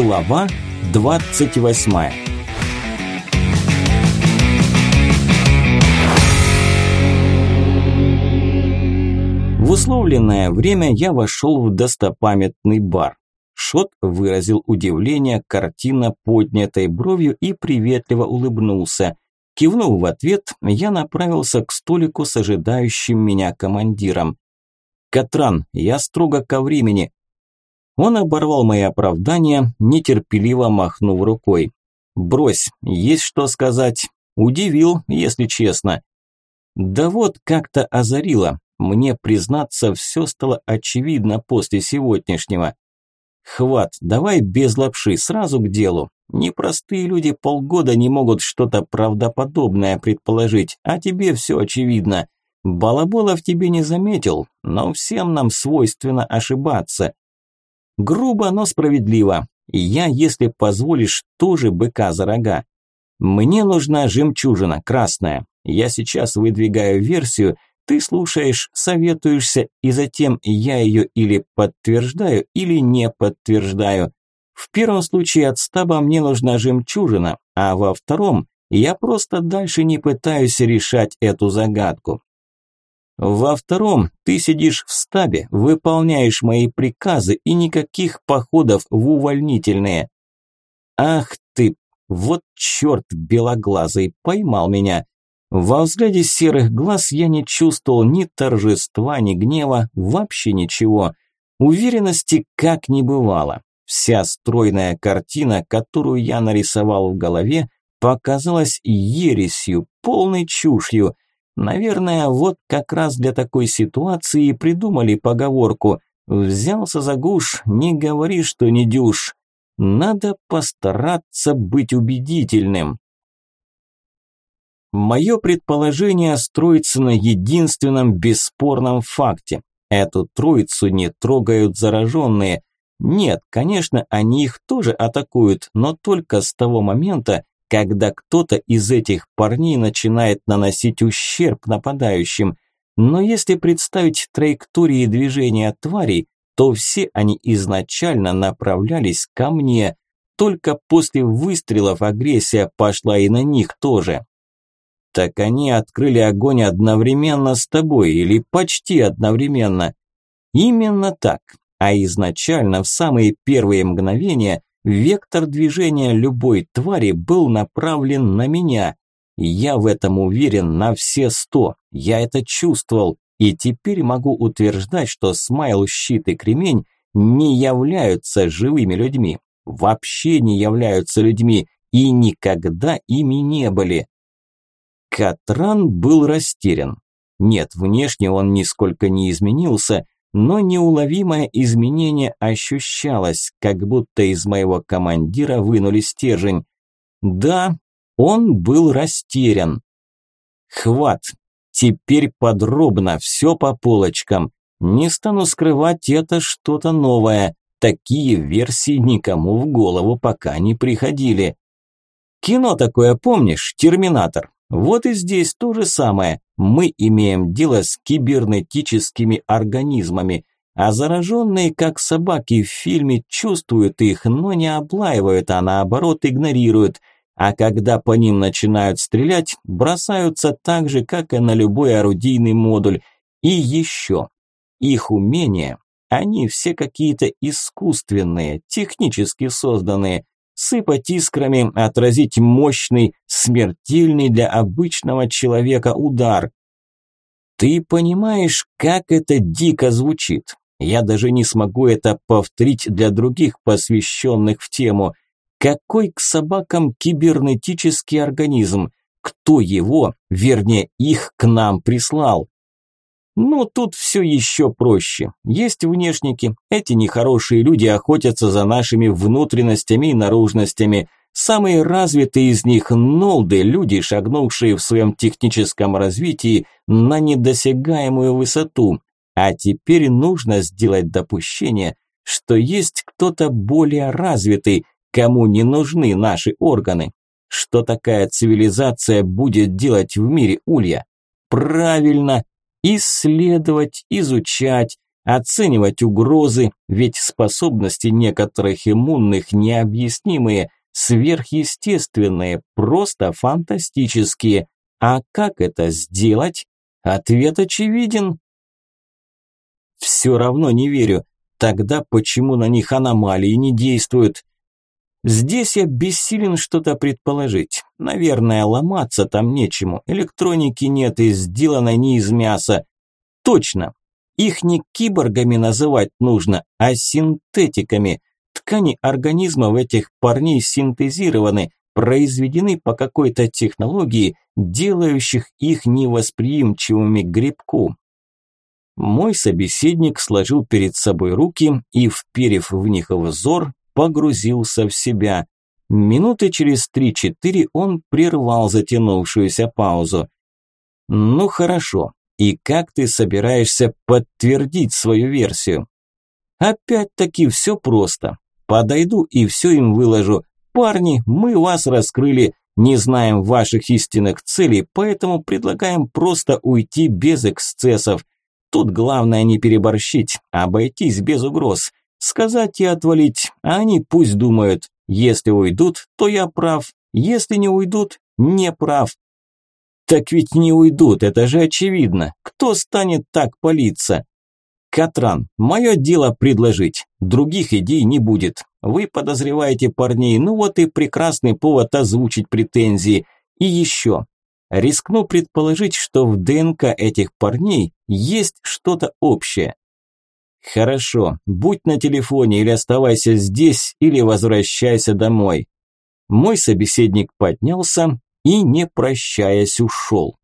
Глава 28 В условленное время я вошел в достопамятный бар. Шот выразил удивление картина поднятой бровью и приветливо улыбнулся. Кивнув в ответ, я направился к столику с ожидающим меня командиром. «Катран, я строго ко времени». Он оборвал мои оправдания, нетерпеливо махнув рукой. «Брось, есть что сказать. Удивил, если честно». Да вот как-то озарило. Мне, признаться, все стало очевидно после сегодняшнего. Хват, давай без лапши, сразу к делу. Непростые люди полгода не могут что-то правдоподобное предположить, а тебе все очевидно. Балаболов тебе не заметил, но всем нам свойственно ошибаться. Грубо, но справедливо. Я, если позволишь, тоже быка за рога. Мне нужна жемчужина, красная. Я сейчас выдвигаю версию, ты слушаешь, советуешься, и затем я ее или подтверждаю, или не подтверждаю. В первом случае от стаба мне нужна жемчужина, а во втором я просто дальше не пытаюсь решать эту загадку. Во втором ты сидишь в стабе, выполняешь мои приказы и никаких походов в увольнительные. Ах ты, вот черт белоглазый, поймал меня. Во взгляде серых глаз я не чувствовал ни торжества, ни гнева, вообще ничего. Уверенности как не бывало. Вся стройная картина, которую я нарисовал в голове, показалась ересью, полной чушью. Наверное, вот как раз для такой ситуации придумали поговорку «взялся за гуш, не говори, что не дюш». Надо постараться быть убедительным. Мое предположение строится на единственном бесспорном факте. Эту троицу не трогают зараженные. Нет, конечно, они их тоже атакуют, но только с того момента, когда кто-то из этих парней начинает наносить ущерб нападающим. Но если представить траектории движения тварей, то все они изначально направлялись ко мне. Только после выстрелов агрессия пошла и на них тоже. Так они открыли огонь одновременно с тобой или почти одновременно. Именно так. А изначально, в самые первые мгновения, вектор движения любой твари был направлен на меня. Я в этом уверен на все сто. Я это чувствовал. И теперь могу утверждать, что Смайл, Щит и Кремень не являются живыми людьми. Вообще не являются людьми и никогда ими не были. Катран был растерян. Нет, внешне он нисколько не изменился, но неуловимое изменение ощущалось, как будто из моего командира вынули стержень. Да, он был растерян. Хват. Теперь подробно, все по полочкам. Не стану скрывать, это что-то новое. Такие версии никому в голову пока не приходили. Кино такое помнишь, «Терминатор»? Вот и здесь то же самое. Мы имеем дело с кибернетическими организмами, а зараженные, как собаки в фильме, чувствуют их, но не облаивают, а наоборот игнорируют. А когда по ним начинают стрелять, бросаются так же, как и на любой орудийный модуль. И еще. Их умения, они все какие-то искусственные, технически созданные сыпать искрами, отразить мощный, смертельный для обычного человека удар. Ты понимаешь, как это дико звучит? Я даже не смогу это повторить для других посвященных в тему. Какой к собакам кибернетический организм? Кто его, вернее их, к нам прислал? Ну, тут все еще проще. Есть внешники. Эти нехорошие люди охотятся за нашими внутренностями и наружностями. Самые развитые из них – нолды, люди, шагнувшие в своем техническом развитии на недосягаемую высоту. А теперь нужно сделать допущение, что есть кто-то более развитый, кому не нужны наши органы. Что такая цивилизация будет делать в мире Улья? Правильно, исследовать, изучать, оценивать угрозы, ведь способности некоторых иммунных необъяснимые, сверхъестественные, просто фантастические. А как это сделать? Ответ очевиден. Все равно не верю. Тогда почему на них аномалии не действуют? Здесь я бессилен что-то предположить. Наверное, ломаться там нечему. Электроники нет и сделано не из мяса. Точно. Их не киборгами называть нужно, а синтетиками. Ткани организмов этих парней синтезированы, произведены по какой-то технологии, делающих их невосприимчивыми к грибку. Мой собеседник сложил перед собой руки и, вперев в них взор, погрузился в себя. Минуты через три-четыре он прервал затянувшуюся паузу. «Ну хорошо, и как ты собираешься подтвердить свою версию?» «Опять-таки все просто. Подойду и все им выложу. Парни, мы вас раскрыли, не знаем ваших истинных целей, поэтому предлагаем просто уйти без эксцессов. Тут главное не переборщить, обойтись без угроз. Сказать и отвалить, а они пусть думают. Если уйдут, то я прав. Если не уйдут, не прав. Так ведь не уйдут, это же очевидно. Кто станет так палиться? Катран, мое дело предложить. Других идей не будет. Вы подозреваете парней, ну вот и прекрасный повод озвучить претензии. И еще. Рискну предположить, что в ДНК этих парней есть что-то общее. «Хорошо, будь на телефоне или оставайся здесь, или возвращайся домой». Мой собеседник поднялся и, не прощаясь, ушел.